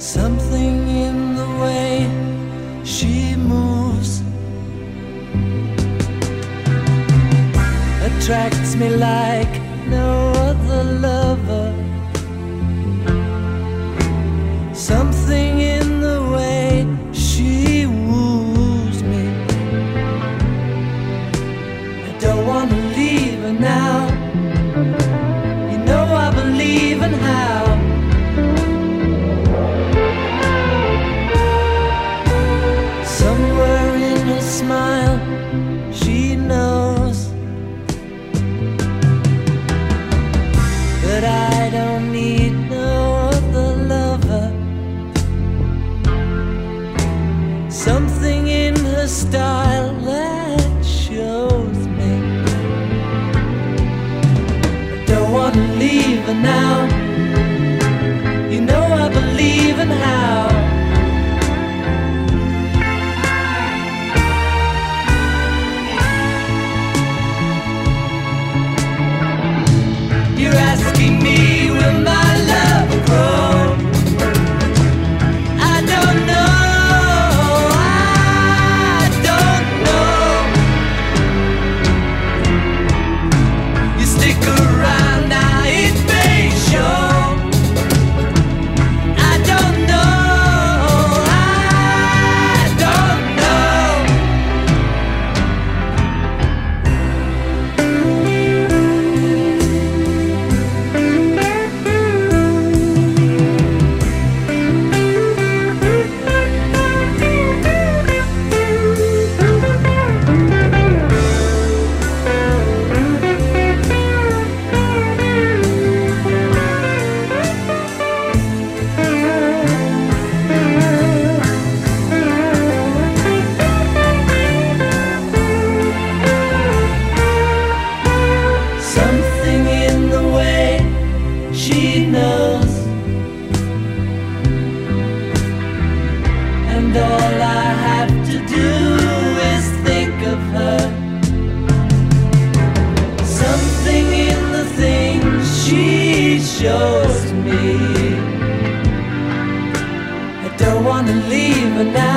Something in the way she moves attracts me like no other lover. Somewhere in her smile, she knows that I don't need no other lover. Something in her style have to do is think of her. Something in the things she shows me. I don't want to leave her now.